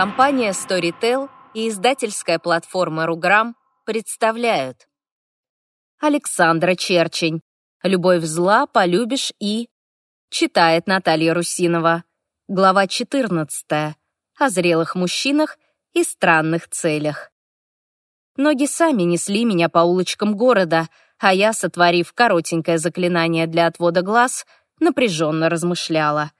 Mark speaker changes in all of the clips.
Speaker 1: Компания Storytel и издательская платформа Руграм представляют Александра Черчень «Любовь зла полюбишь и...» Читает Наталья Русинова. Глава 14. О зрелых мужчинах и странных целях. Ноги сами несли меня по улочкам города, а я, сотворив коротенькое заклинание для отвода глаз, напряженно размышляла.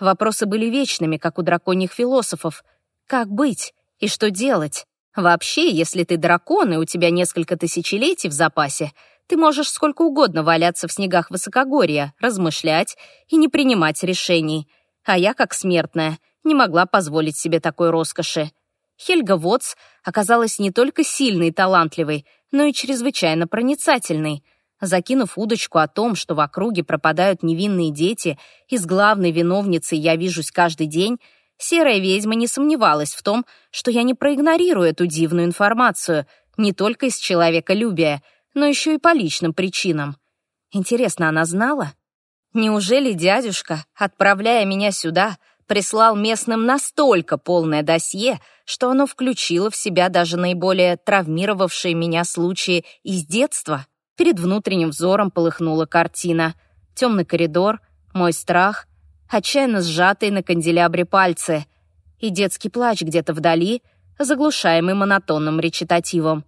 Speaker 1: Вопросы были вечными, как у драконьих философов. Как быть? И что делать? Вообще, если ты дракон, и у тебя несколько тысячелетий в запасе, ты можешь сколько угодно валяться в снегах высокогорья, размышлять и не принимать решений. А я, как смертная, не могла позволить себе такой роскоши. Хельга Вотс оказалась не только сильной и талантливой, но и чрезвычайно проницательной. Закинув удочку о том, что в округе пропадают невинные дети, и с главной виновницей я вижусь каждый день, серая ведьма не сомневалась в том, что я не проигнорирую эту дивную информацию, не только из человеколюбия, но еще и по личным причинам. Интересно, она знала? Неужели дядюшка, отправляя меня сюда, прислал местным настолько полное досье, что оно включило в себя даже наиболее травмировавшие меня случаи из детства? Перед внутренним взором полыхнула картина. Темный коридор, мой страх, отчаянно сжатые на канделябре пальцы и детский плач где-то вдали, заглушаемый монотонным речитативом.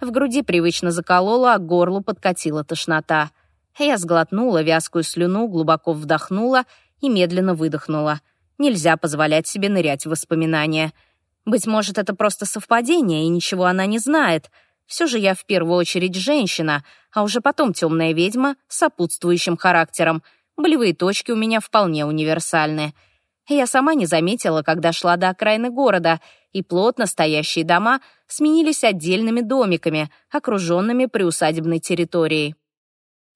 Speaker 1: В груди привычно заколола, а горлу подкатила тошнота. Я сглотнула вязкую слюну, глубоко вдохнула и медленно выдохнула. Нельзя позволять себе нырять в воспоминания. Быть может, это просто совпадение, и ничего она не знает. Все же я в первую очередь женщина, а уже потом темная ведьма с сопутствующим характером. Болевые точки у меня вполне универсальны. Я сама не заметила, когда шла до окраины города, и плотно стоящие дома сменились отдельными домиками, окруженными приусадебной территорией.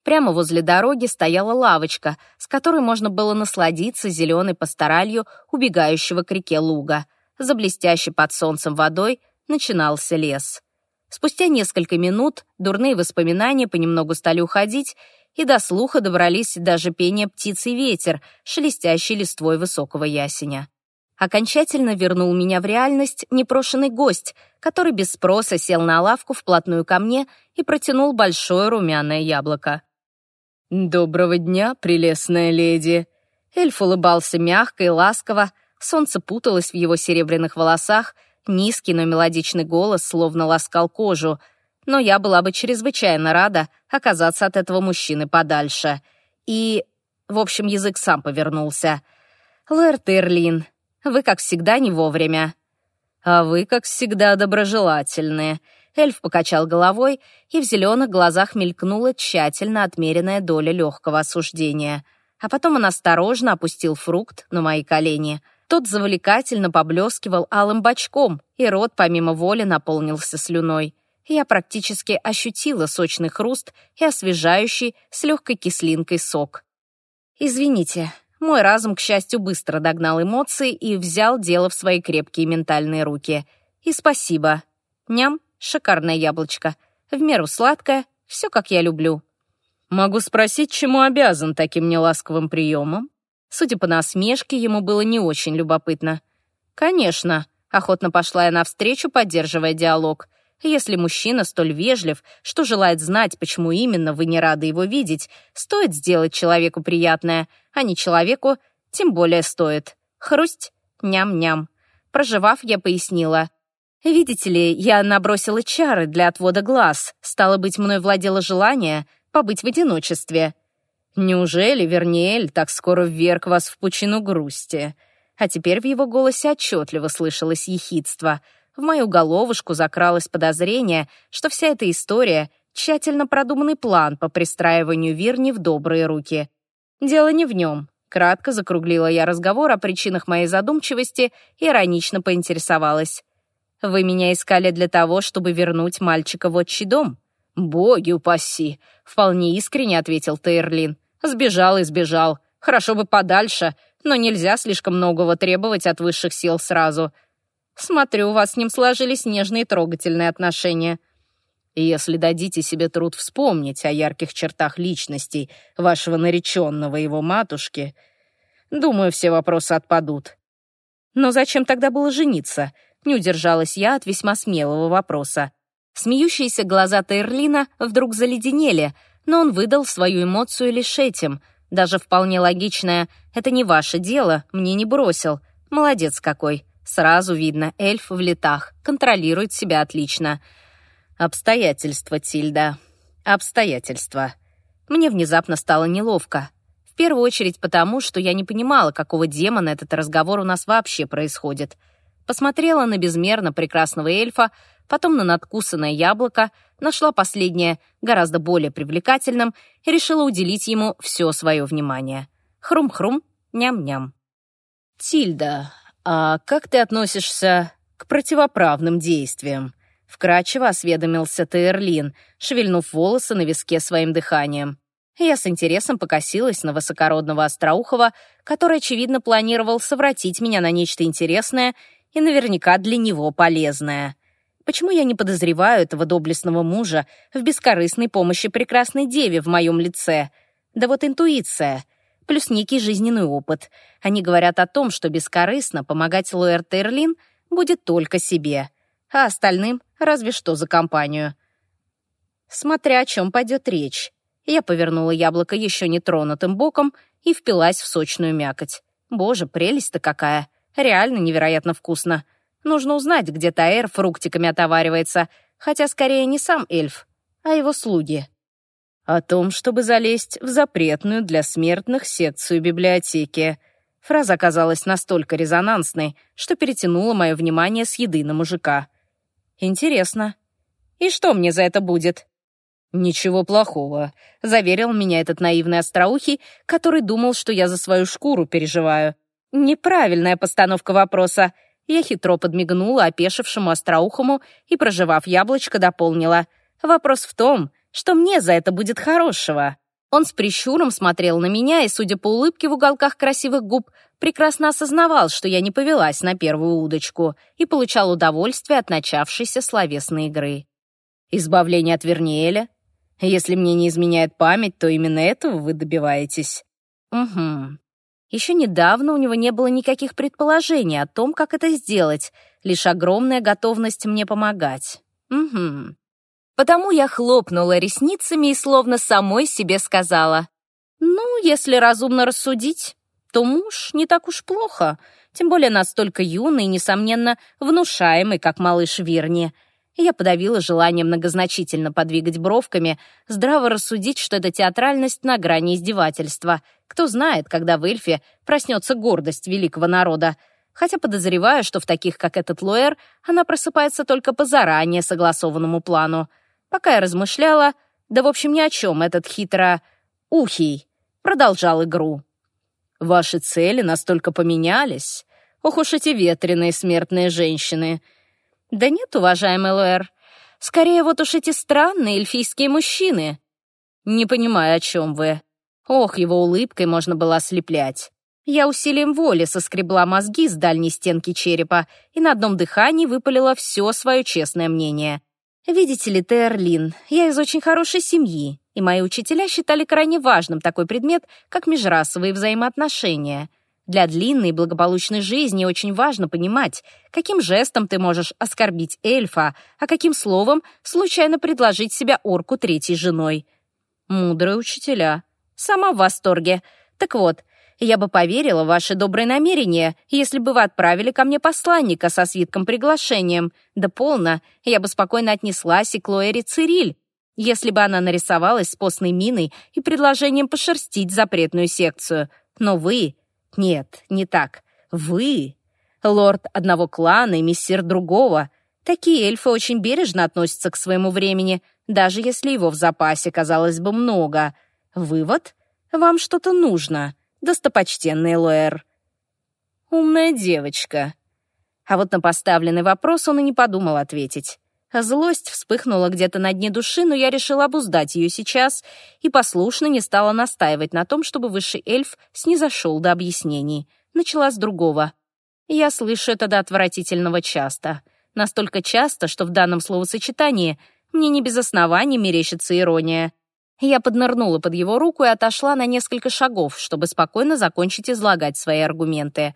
Speaker 1: Прямо возле дороги стояла лавочка, с которой можно было насладиться зеленой пасторалью убегающего к реке луга. За блестящей под солнцем водой начинался лес. Спустя несколько минут дурные воспоминания понемногу стали уходить, и до слуха добрались даже пение птиц и ветер, шелестящий листвой высокого ясеня. Окончательно вернул меня в реальность непрошенный гость, который без спроса сел на лавку вплотную ко мне и протянул большое румяное яблоко. «Доброго дня, прелестная леди!» Эльф улыбался мягко и ласково, солнце путалось в его серебряных волосах, низкий, но мелодичный голос словно ласкал кожу — но я была бы чрезвычайно рада оказаться от этого мужчины подальше. И, в общем, язык сам повернулся. «Лэрт Эрлин, вы, как всегда, не вовремя». «А вы, как всегда, доброжелательные». Эльф покачал головой, и в зеленых глазах мелькнула тщательно отмеренная доля легкого осуждения. А потом он осторожно опустил фрукт на мои колени. Тот завлекательно поблескивал алым бочком, и рот помимо воли наполнился слюной я практически ощутила сочный хруст и освежающий с легкой кислинкой сок. Извините, мой разум, к счастью, быстро догнал эмоции и взял дело в свои крепкие ментальные руки. И спасибо. Ням, шикарное яблочко. В меру сладкое, все как я люблю. Могу спросить, чему обязан таким неласковым приемом? Судя по насмешке, ему было не очень любопытно. «Конечно», — охотно пошла я навстречу, поддерживая диалог. Если мужчина столь вежлив, что желает знать, почему именно вы не рады его видеть, стоит сделать человеку приятное, а не человеку, тем более стоит. Хрусть, ням-ням. Проживав, я пояснила. Видите ли, я набросила чары для отвода глаз. Стало быть, мной владело желание побыть в одиночестве. Неужели Верниэль так скоро вверг вас в пучину грусти? А теперь в его голосе отчетливо слышалось ехидство — в мою головушку закралось подозрение, что вся эта история — тщательно продуманный план по пристраиванию Вирни в добрые руки. Дело не в нем. Кратко закруглила я разговор о причинах моей задумчивости и иронично поинтересовалась. «Вы меня искали для того, чтобы вернуть мальчика в отчий дом?» «Боги упаси!» — вполне искренне ответил Тейрлин. «Сбежал и сбежал. Хорошо бы подальше, но нельзя слишком многого требовать от высших сил сразу. Смотрю, у вас с ним сложились нежные и трогательные отношения. если дадите себе труд вспомнить о ярких чертах личностей вашего нареченного его матушки, думаю, все вопросы отпадут. Но зачем тогда было жениться? Не удержалась я от весьма смелого вопроса. Смеющиеся глаза Тейрлина вдруг заледенели, но он выдал свою эмоцию лишь этим. Даже вполне логичное «это не ваше дело» мне не бросил. Молодец какой. Сразу видно, эльф в летах, контролирует себя отлично. Обстоятельства, Тильда. Обстоятельства. Мне внезапно стало неловко. В первую очередь потому, что я не понимала, какого демона этот разговор у нас вообще происходит. Посмотрела на безмерно прекрасного эльфа, потом на надкусанное яблоко, нашла последнее гораздо более привлекательным и решила уделить ему все свое внимание. Хрум-хрум, ням-ням. «Тильда, а как ты относишься к противоправным действиям?» Вкрадчиво осведомился Тейрлин, шевельнув волосы на виске своим дыханием. Я с интересом покосилась на высокородного Остроухова, который, очевидно, планировал совратить меня на нечто интересное и наверняка для него полезное. Почему я не подозреваю этого доблестного мужа в бескорыстной помощи прекрасной деве в моем лице? Да вот интуиция, плюс некий жизненный опыт. Они говорят о том, что бескорыстно помогать Лоэр Тейрлин будет только себе — а остальным разве что за компанию. Смотря о чем пойдет речь. Я повернула яблоко еще не тронутым боком и впилась в сочную мякоть. Боже, прелесть-то какая! Реально невероятно вкусно. Нужно узнать, где Таэр фруктиками отоваривается, хотя скорее не сам эльф, а его слуги. О том, чтобы залезть в запретную для смертных секцию библиотеки. Фраза оказалась настолько резонансной, что перетянула мое внимание с еды на мужика — Интересно. И что мне за это будет? «Ничего плохого», — заверил меня этот наивный остроухий, который думал, что я за свою шкуру переживаю. Неправильная постановка вопроса. Я хитро подмигнула опешившему остроухому и, проживав яблочко, дополнила. Вопрос в том, что мне за это будет хорошего. Он с прищуром смотрел на меня и, судя по улыбке в уголках красивых губ, прекрасно осознавал, что я не повелась на первую удочку и получал удовольствие от начавшейся словесной игры. Избавление от Верниэля? Если мне не изменяет память, то именно этого вы добиваетесь. Угу. Еще недавно у него не было никаких предположений о том, как это сделать, лишь огромная готовность мне помогать. Угу. Потому я хлопнула ресницами и словно самой себе сказала, «Ну, если разумно рассудить, то муж не так уж плохо, тем более настолько юный и, несомненно, внушаемый, как малыш Вирни». Я подавила желание многозначительно подвигать бровками, здраво рассудить, что это театральность на грани издевательства. Кто знает, когда в эльфе проснется гордость великого народа. Хотя подозреваю, что в таких, как этот Луэр, она просыпается только по заранее согласованному плану. Пока я размышляла, да в общем ни о чем этот хитро... ухий продолжал игру. Ваши цели настолько поменялись. Ох уж эти ветреные смертные женщины. Да нет, уважаемый Луэр. Скорее, вот уж эти странные эльфийские мужчины. Не понимаю, о чем вы. Ох, его улыбкой можно было ослеплять. Я усилием воли соскребла мозги с дальней стенки черепа и на одном дыхании выпалила все свое честное мнение. Видите ли, Терлин, я из очень хорошей семьи, и мои учителя считали крайне важным такой предмет, как межрасовые взаимоотношения. Для длинной и благополучной жизни очень важно понимать, каким жестом ты можешь оскорбить эльфа, а каким словом случайно предложить себя орку третьей женой. Мудрые учителя. Сама в восторге. Так вот, я бы поверила в ваши добрые намерения, если бы вы отправили ко мне посланника со свитком приглашением. Да полно, я бы спокойно отнеслась и к Лоэре Цириль, если бы она нарисовалась с постной миной и предложением пошерстить запретную секцию. Но вы... Нет, не так. Вы... Лорд одного клана и мессир другого. Такие эльфы очень бережно относятся к своему времени, даже если его в запасе, казалось бы, много. Вывод? Вам что-то нужно достопочтенный Луэр. Умная девочка. А вот на поставленный вопрос он и не подумал ответить. Злость вспыхнула где-то на дне души, но я решила обуздать ее сейчас и послушно не стала настаивать на том, чтобы высший эльф снизошел до объяснений. Начала с другого. Я слышу это до отвратительного часто. Настолько часто, что в данном словосочетании мне не без оснований мерещится ирония. Я поднырнула под его руку и отошла на несколько шагов, чтобы спокойно закончить излагать свои аргументы.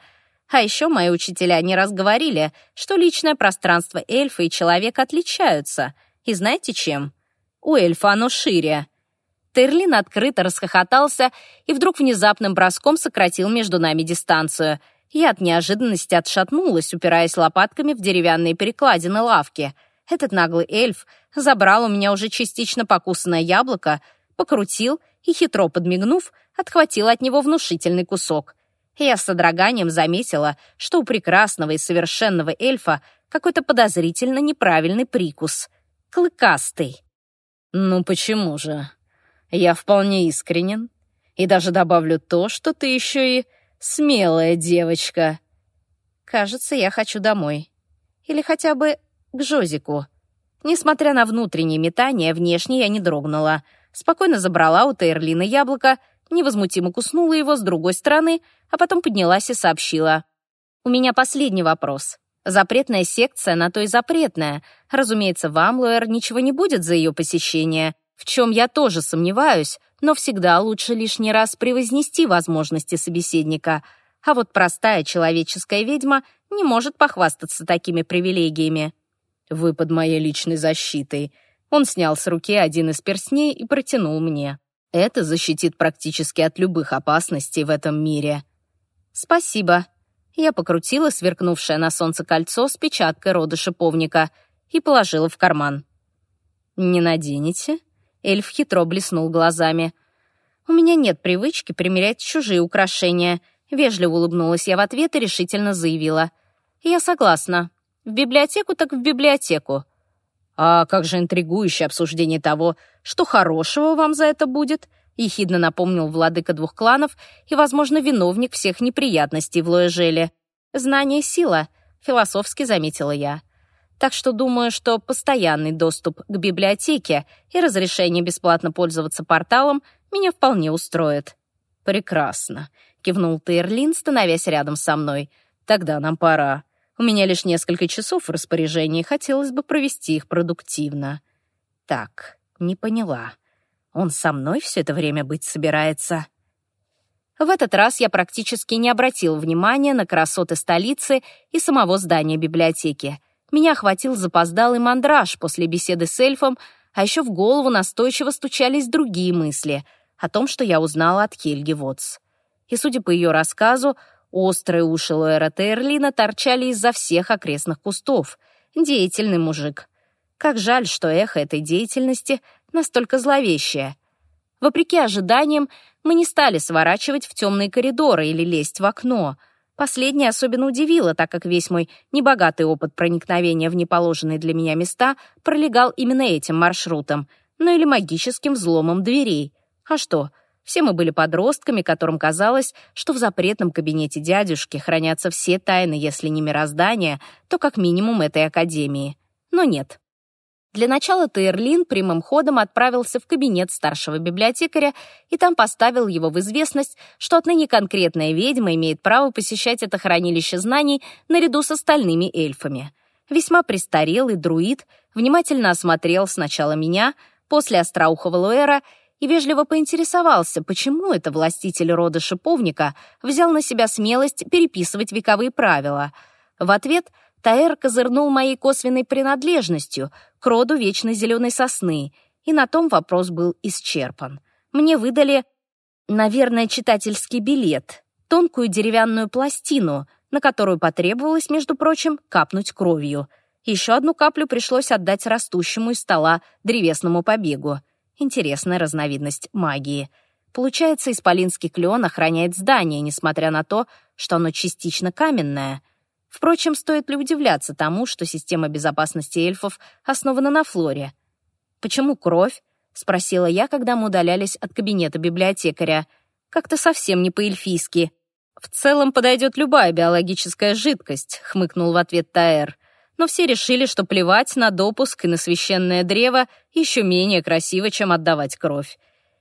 Speaker 1: А еще мои учителя не раз говорили, что личное пространство эльфа и человека отличаются. И знаете чем? У эльфа оно шире. Терлин открыто расхохотался и вдруг внезапным броском сократил между нами дистанцию. Я от неожиданности отшатнулась, упираясь лопатками в деревянные перекладины лавки. Этот наглый эльф забрал у меня уже частично покусанное яблоко, покрутил и, хитро подмигнув, отхватил от него внушительный кусок. Я с содроганием заметила, что у прекрасного и совершенного эльфа какой-то подозрительно неправильный прикус. Клыкастый. «Ну почему же? Я вполне искренен. И даже добавлю то, что ты еще и смелая девочка. Кажется, я хочу домой. Или хотя бы к Жозику». Несмотря на внутренние метания, внешне я не дрогнула. Спокойно забрала у Тейрлина яблоко невозмутимо куснула его с другой стороны, а потом поднялась и сообщила. «У меня последний вопрос. Запретная секция на то и запретная. Разумеется, вам, Луэр, ничего не будет за ее посещение, в чем я тоже сомневаюсь, но всегда лучше лишний раз превознести возможности собеседника. А вот простая человеческая ведьма не может похвастаться такими привилегиями. Вы под моей личной защитой. Он снял с руки один из перстней и протянул мне. Это защитит практически от любых опасностей в этом мире. Спасибо. Я покрутила сверкнувшее на солнце кольцо с печаткой рода шиповника и положила в карман. «Не наденете?» Эльф хитро блеснул глазами. «У меня нет привычки примерять чужие украшения», Вежливо улыбнулась я в ответ и решительно заявила. «Я согласна. В библиотеку так в библиотеку. «А как же интригующее обсуждение того, что хорошего вам за это будет?» — ехидно напомнил владыка двух кланов и, возможно, виновник всех неприятностей в Лоэжеле. «Знание — сила», — философски заметила я. Так что думаю, что постоянный доступ к библиотеке и разрешение бесплатно пользоваться порталом меня вполне устроит. «Прекрасно», — кивнул Тейрлин, становясь рядом со мной. «Тогда нам пора». У меня лишь несколько часов в распоряжении, хотелось бы провести их продуктивно. Так, не поняла. Он со мной все это время быть собирается? В этот раз я практически не обратил внимания на красоты столицы и самого здания библиотеки. Меня охватил запоздалый мандраж после беседы с эльфом, а еще в голову настойчиво стучались другие мысли о том, что я узнала от Хельги Вотс. И, судя по ее рассказу, Острые уши Лоэра Тейрлина торчали из-за всех окрестных кустов. Деятельный мужик. Как жаль, что эхо этой деятельности настолько зловещее. Вопреки ожиданиям, мы не стали сворачивать в темные коридоры или лезть в окно. Последнее особенно удивило, так как весь мой небогатый опыт проникновения в неположенные для меня места пролегал именно этим маршрутом, ну или магическим взломом дверей. А что, все мы были подростками, которым казалось, что в запретном кабинете дядюшки хранятся все тайны, если не мироздания, то как минимум этой академии. Но нет. Для начала Тейрлин прямым ходом отправился в кабинет старшего библиотекаря и там поставил его в известность, что отныне конкретная ведьма имеет право посещать это хранилище знаний наряду с остальными эльфами. Весьма престарелый друид внимательно осмотрел сначала меня, после остроухого Луэра и вежливо поинтересовался, почему это властитель рода шиповника взял на себя смелость переписывать вековые правила. В ответ Таэр козырнул моей косвенной принадлежностью к роду вечной зеленой сосны, и на том вопрос был исчерпан. Мне выдали, наверное, читательский билет, тонкую деревянную пластину, на которую потребовалось, между прочим, капнуть кровью. Еще одну каплю пришлось отдать растущему из стола древесному побегу. Интересная разновидность магии. Получается, исполинский клен охраняет здание, несмотря на то, что оно частично каменное. Впрочем, стоит ли удивляться тому, что система безопасности эльфов основана на флоре? «Почему кровь?» — спросила я, когда мы удалялись от кабинета библиотекаря. «Как-то совсем не по-эльфийски». «В целом подойдет любая биологическая жидкость», — хмыкнул в ответ Таэр но все решили, что плевать на допуск и на священное древо еще менее красиво, чем отдавать кровь.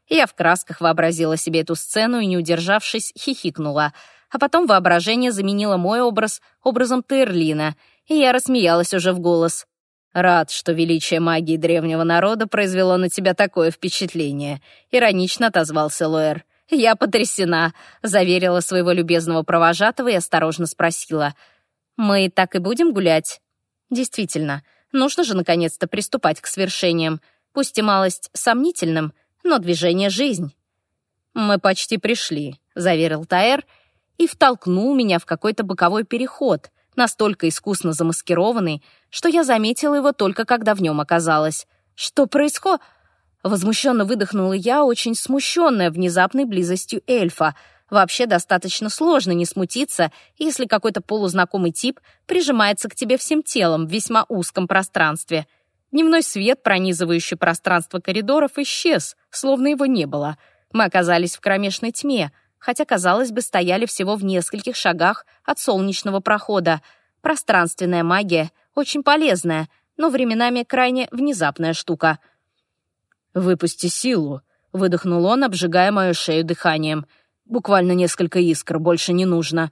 Speaker 1: Я в красках вообразила себе эту сцену и, не удержавшись, хихикнула. А потом воображение заменило мой образ образом Терлина, и я рассмеялась уже в голос. «Рад, что величие магии древнего народа произвело на тебя такое впечатление», — иронично отозвался Лоэр. «Я потрясена», — заверила своего любезного провожатого и осторожно спросила. «Мы так и будем гулять?» «Действительно, нужно же наконец-то приступать к свершениям, пусть и малость сомнительным, но движение — жизнь». «Мы почти пришли», — заверил Таэр и втолкнул меня в какой-то боковой переход, настолько искусно замаскированный, что я заметила его только когда в нем оказалась. «Что происходит?» Возмущенно выдохнула я, очень смущенная внезапной близостью эльфа. Вообще достаточно сложно не смутиться, если какой-то полузнакомый тип прижимается к тебе всем телом в весьма узком пространстве. Дневной свет, пронизывающий пространство коридоров, исчез, словно его не было. Мы оказались в кромешной тьме, хотя, казалось бы, стояли всего в нескольких шагах от солнечного прохода. Пространственная магия очень полезная, но временами крайне внезапная штука — «Выпусти силу», — выдохнул он, обжигая мою шею дыханием. «Буквально несколько искр, больше не нужно».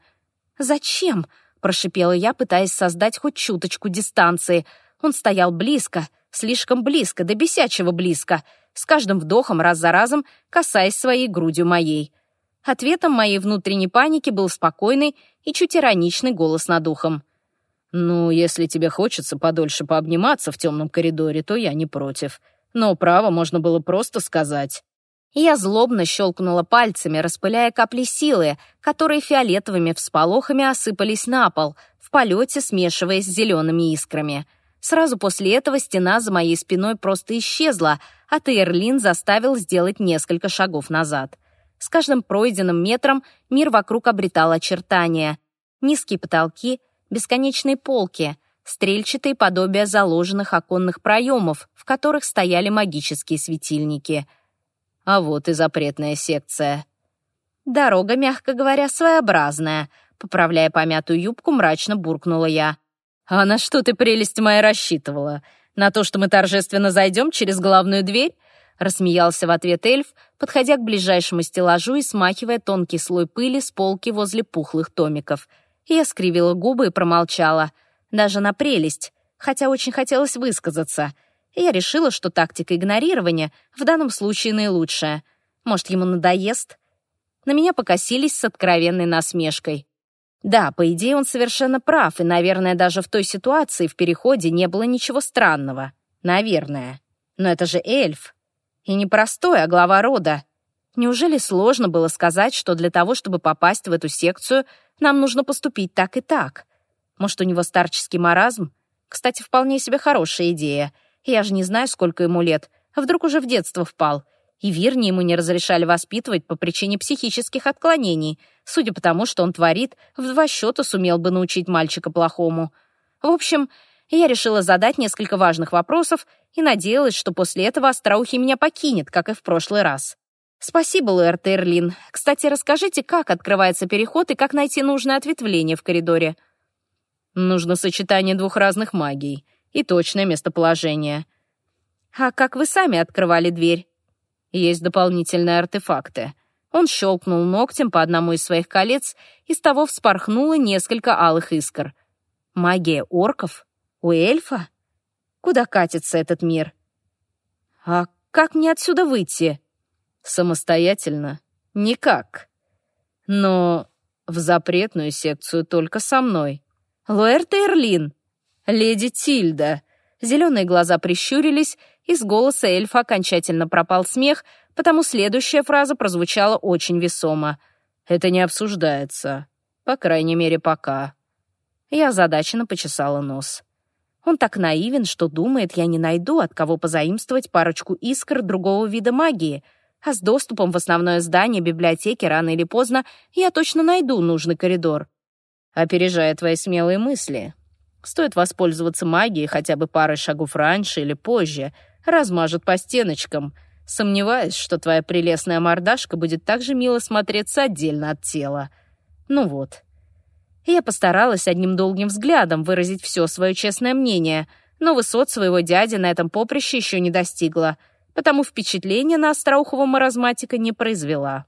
Speaker 1: «Зачем?» — прошипела я, пытаясь создать хоть чуточку дистанции. Он стоял близко, слишком близко, до бесячего близко, с каждым вдохом раз за разом касаясь своей грудью моей. Ответом моей внутренней паники был спокойный и чуть ироничный голос над ухом. «Ну, если тебе хочется подольше пообниматься в темном коридоре, то я не против но право можно было просто сказать. Я злобно щелкнула пальцами, распыляя капли силы, которые фиолетовыми всполохами осыпались на пол, в полете смешиваясь с зелеными искрами. Сразу после этого стена за моей спиной просто исчезла, а Тейрлин заставил сделать несколько шагов назад. С каждым пройденным метром мир вокруг обретал очертания. Низкие потолки, бесконечные полки — стрельчатые подобия заложенных оконных проемов, в которых стояли магические светильники. А вот и запретная секция. Дорога, мягко говоря, своеобразная. Поправляя помятую юбку, мрачно буркнула я. «А на что ты, прелесть моя, рассчитывала? На то, что мы торжественно зайдем через главную дверь?» Рассмеялся в ответ эльф, подходя к ближайшему стеллажу и смахивая тонкий слой пыли с полки возле пухлых томиков. Я скривила губы и промолчала — даже на прелесть, хотя очень хотелось высказаться. Я решила, что тактика игнорирования в данном случае наилучшая. Может, ему надоест? На меня покосились с откровенной насмешкой. Да, по идее, он совершенно прав, и, наверное, даже в той ситуации в переходе не было ничего странного. Наверное. Но это же эльф. И не простой, а глава рода. Неужели сложно было сказать, что для того, чтобы попасть в эту секцию, нам нужно поступить так и так? Может, у него старческий маразм? Кстати, вполне себе хорошая идея. Я же не знаю, сколько ему лет. А вдруг уже в детство впал? И Вирни ему не разрешали воспитывать по причине психических отклонений. Судя по тому, что он творит, в два счета сумел бы научить мальчика плохому. В общем, я решила задать несколько важных вопросов и надеялась, что после этого Остроухий меня покинет, как и в прошлый раз. «Спасибо, Луэр Тейрлин. Кстати, расскажите, как открывается переход и как найти нужное ответвление в коридоре?» Нужно сочетание двух разных магий и точное местоположение. А как вы сами открывали дверь? Есть дополнительные артефакты. Он щелкнул ногтем по одному из своих колец, и с того вспорхнуло несколько алых искр. Магия орков? У эльфа? Куда катится этот мир? А как мне отсюда выйти? Самостоятельно? Никак. Но в запретную секцию только со мной. Луэрта Эрлин, леди Тильда». Зеленые глаза прищурились, из голоса эльфа окончательно пропал смех, потому следующая фраза прозвучала очень весомо. «Это не обсуждается. По крайней мере, пока». Я озадаченно почесала нос. Он так наивен, что думает, я не найду, от кого позаимствовать парочку искр другого вида магии, а с доступом в основное здание библиотеки рано или поздно я точно найду нужный коридор опережая твои смелые мысли. Стоит воспользоваться магией хотя бы парой шагов раньше или позже, размажет по стеночкам. Сомневаюсь, что твоя прелестная мордашка будет так же мило смотреться отдельно от тела. Ну вот. Я постаралась одним долгим взглядом выразить все свое честное мнение, но высот своего дяди на этом поприще еще не достигла, потому впечатление на остроухого маразматика не произвела.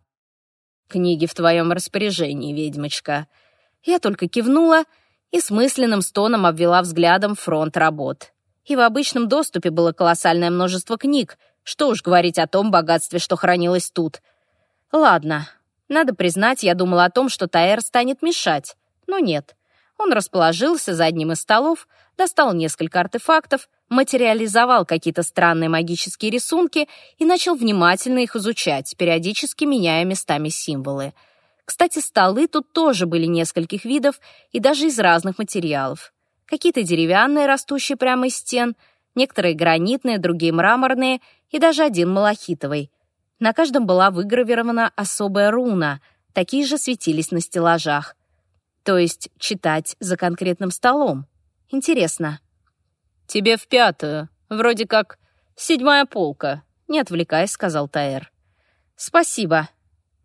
Speaker 1: «Книги в твоем распоряжении, ведьмочка», я только кивнула и с мысленным стоном обвела взглядом фронт работ. И в обычном доступе было колоссальное множество книг, что уж говорить о том богатстве, что хранилось тут. Ладно, надо признать, я думала о том, что Таэр станет мешать, но нет. Он расположился за одним из столов, достал несколько артефактов, материализовал какие-то странные магические рисунки и начал внимательно их изучать, периодически меняя местами символы. Кстати, столы тут тоже были нескольких видов и даже из разных материалов. Какие-то деревянные, растущие прямо из стен, некоторые гранитные, другие мраморные и даже один малахитовый. На каждом была выгравирована особая руна, такие же светились на стеллажах. То есть читать за конкретным столом. Интересно. «Тебе в пятую. Вроде как седьмая полка», — не отвлекаясь, сказал Таэр. «Спасибо».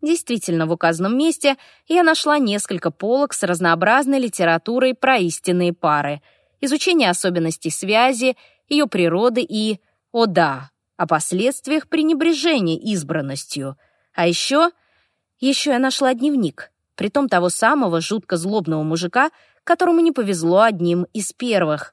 Speaker 1: Действительно, в указанном месте я нашла несколько полок с разнообразной литературой про истинные пары, изучение особенностей связи, ее природы и, о да, о последствиях пренебрежения избранностью. А еще... Еще я нашла дневник, притом того самого жутко злобного мужика, которому не повезло одним из первых.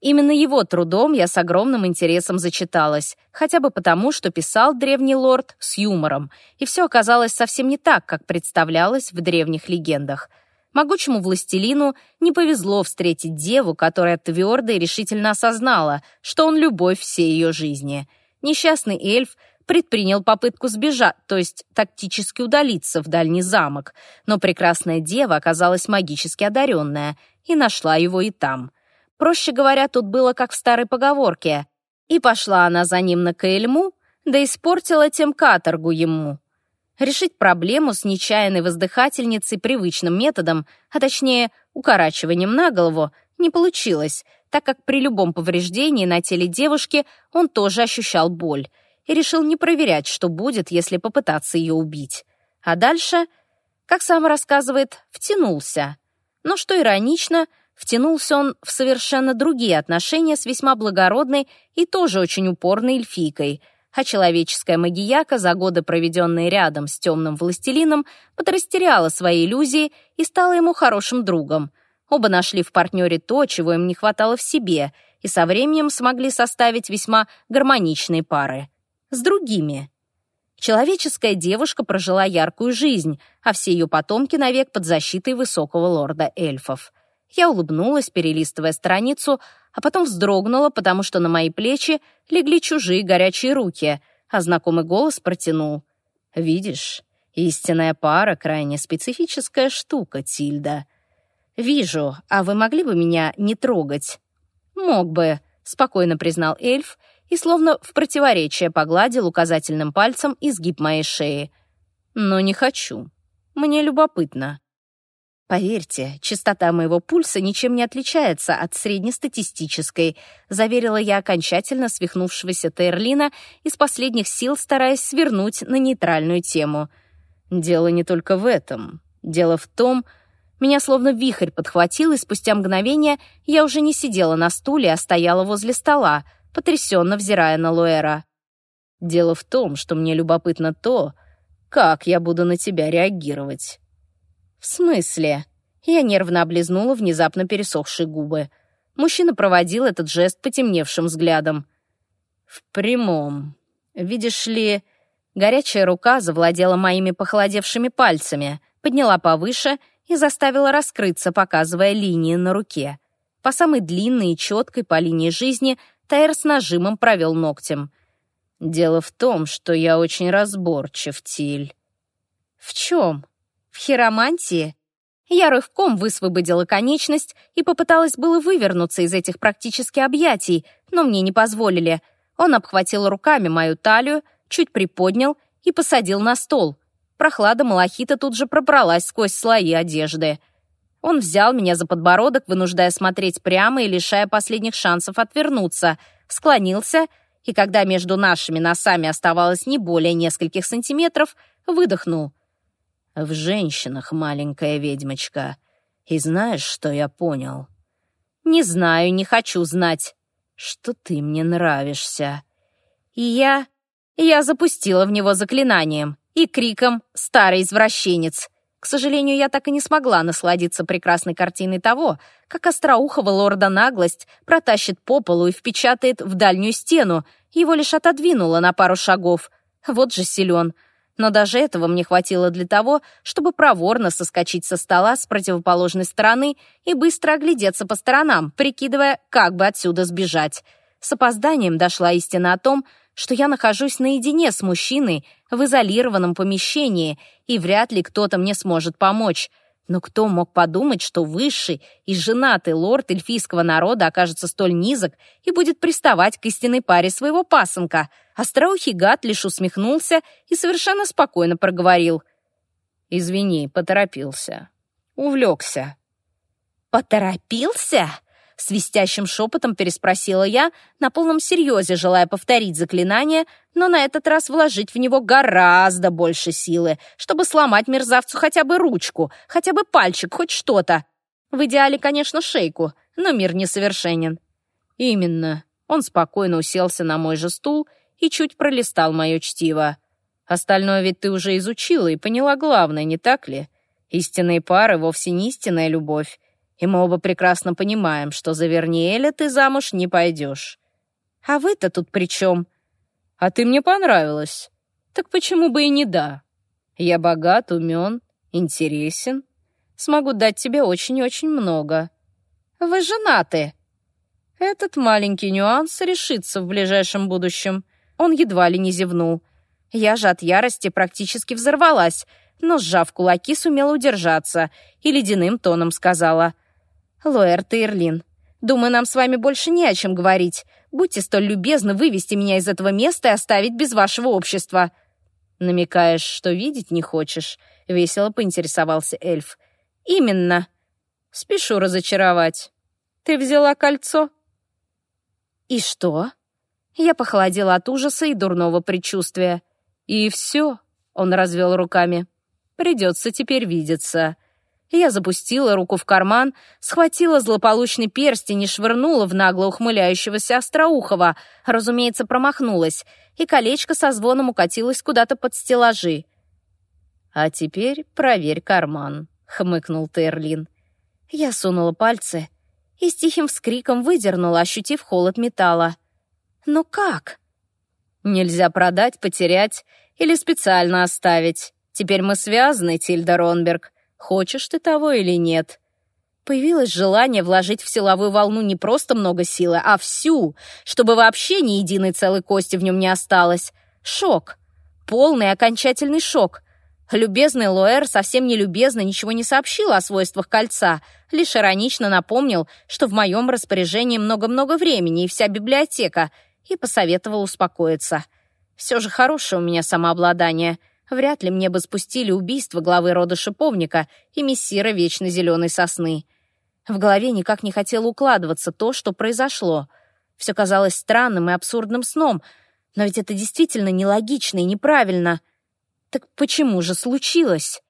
Speaker 1: Именно его трудом я с огромным интересом зачиталась, хотя бы потому, что писал древний лорд с юмором, и все оказалось совсем не так, как представлялось в древних легендах. Могучему властелину не повезло встретить деву, которая твердо и решительно осознала, что он любовь всей ее жизни — несчастный эльф предпринял попытку сбежать, то есть тактически удалиться в дальний замок, но прекрасная дева оказалась магически одаренная и нашла его и там. Проще говоря, тут было как в старой поговорке. И пошла она за ним на Каэльму, да испортила тем каторгу ему. Решить проблему с нечаянной воздыхательницей привычным методом, а точнее укорачиванием на голову, не получилось, так как при любом повреждении на теле девушки он тоже ощущал боль и решил не проверять, что будет, если попытаться ее убить. А дальше, как сам рассказывает, втянулся. Но что иронично, втянулся он в совершенно другие отношения с весьма благородной и тоже очень упорной эльфийкой, а человеческая магияка, за годы, проведенные рядом с темным властелином, подрастеряла свои иллюзии и стала ему хорошим другом — Оба нашли в партнере то, чего им не хватало в себе, и со временем смогли составить весьма гармоничные пары. С другими. Человеческая девушка прожила яркую жизнь, а все ее потомки навек под защитой высокого лорда эльфов. Я улыбнулась, перелистывая страницу, а потом вздрогнула, потому что на мои плечи легли чужие горячие руки, а знакомый голос протянул. «Видишь, истинная пара — крайне специфическая штука, Тильда». «Вижу, а вы могли бы меня не трогать?» «Мог бы», — спокойно признал эльф и словно в противоречие погладил указательным пальцем изгиб моей шеи. «Но не хочу. Мне любопытно». «Поверьте, частота моего пульса ничем не отличается от среднестатистической», заверила я окончательно свихнувшегося Тейрлина из последних сил стараясь свернуть на нейтральную тему. «Дело не только в этом. Дело в том, меня словно вихрь подхватил, и спустя мгновение я уже не сидела на стуле, а стояла возле стола, потрясенно взирая на Луэра. «Дело в том, что мне любопытно то, как я буду на тебя реагировать». «В смысле?» Я нервно облизнула внезапно пересохшие губы. Мужчина проводил этот жест потемневшим взглядом. «В прямом. Видишь ли...» Горячая рука завладела моими похолодевшими пальцами, подняла повыше — и заставила раскрыться, показывая линии на руке. По самой длинной и четкой по линии жизни Тайр с нажимом провел ногтем. «Дело в том, что я очень разборчив, Тиль». «В чем? В хиромантии?» Я рывком высвободила конечность и попыталась было вывернуться из этих практически объятий, но мне не позволили. Он обхватил руками мою талию, чуть приподнял и посадил на стол — Прохлада малахита тут же пробралась сквозь слои одежды. Он взял меня за подбородок, вынуждая смотреть прямо и лишая последних шансов отвернуться, склонился и, когда между нашими носами оставалось не более нескольких сантиметров, выдохнул. «В женщинах, маленькая ведьмочка. И знаешь, что я понял?» «Не знаю, не хочу знать». «Что ты мне нравишься». И я... я запустила в него заклинанием и криком «Старый извращенец!». К сожалению, я так и не смогла насладиться прекрасной картиной того, как остроухого лорда наглость протащит по полу и впечатает в дальнюю стену, его лишь отодвинуло на пару шагов. Вот же силен. Но даже этого мне хватило для того, чтобы проворно соскочить со стола с противоположной стороны и быстро оглядеться по сторонам, прикидывая, как бы отсюда сбежать. С опозданием дошла истина о том, что я нахожусь наедине с мужчиной в изолированном помещении, и вряд ли кто-то мне сможет помочь — но кто мог подумать, что высший и женатый лорд эльфийского народа окажется столь низок и будет приставать к истинной паре своего пасынка? Остроухий гад лишь усмехнулся и совершенно спокойно проговорил. «Извини, поторопился. Увлекся». «Поторопился?» Свистящим шепотом переспросила я, на полном серьезе желая повторить заклинание, но на этот раз вложить в него гораздо больше силы, чтобы сломать мерзавцу хотя бы ручку, хотя бы пальчик, хоть что-то. В идеале, конечно, шейку, но мир несовершенен. Именно. Он спокойно уселся на мой же стул и чуть пролистал мое чтиво. Остальное ведь ты уже изучила и поняла главное, не так ли? Истинные пары вовсе не истинная любовь и мы оба прекрасно понимаем, что за Верниэля ты замуж не пойдешь. А вы-то тут при чем? А ты мне понравилась. Так почему бы и не да? Я богат, умен, интересен. Смогу дать тебе очень-очень много. Вы женаты. Этот маленький нюанс решится в ближайшем будущем. Он едва ли не зевнул. Я же от ярости практически взорвалась, но, сжав кулаки, сумела удержаться и ледяным тоном сказала — «Лоэр Тейрлин, думаю, нам с вами больше не о чем говорить. Будьте столь любезны вывести меня из этого места и оставить без вашего общества». «Намекаешь, что видеть не хочешь?» — весело поинтересовался эльф. «Именно. Спешу разочаровать. Ты взяла кольцо?» «И что?» Я похолодела от ужаса и дурного предчувствия. «И все», — он развел руками. «Придется теперь видеться. Я запустила руку в карман, схватила злополучный перстень и швырнула в нагло ухмыляющегося Остроухова. Разумеется, промахнулась, и колечко со звоном укатилось куда-то под стеллажи. «А теперь проверь карман», — хмыкнул Терлин. Я сунула пальцы и с тихим вскриком выдернула, ощутив холод металла. «Но как?» «Нельзя продать, потерять или специально оставить. Теперь мы связаны, Тильда Ронберг хочешь ты того или нет. Появилось желание вложить в силовую волну не просто много силы, а всю, чтобы вообще ни единой целой кости в нем не осталось. Шок. Полный окончательный шок. Любезный Лоэр совсем не любезно ничего не сообщил о свойствах кольца, лишь иронично напомнил, что в моем распоряжении много-много времени и вся библиотека, и посоветовал успокоиться. Все же хорошее у меня самообладание — вряд ли мне бы спустили убийство главы рода шиповника и мессира вечно зеленой сосны. В голове никак не хотело укладываться то, что произошло. Все казалось странным и абсурдным сном, но ведь это действительно нелогично и неправильно. Так почему же случилось?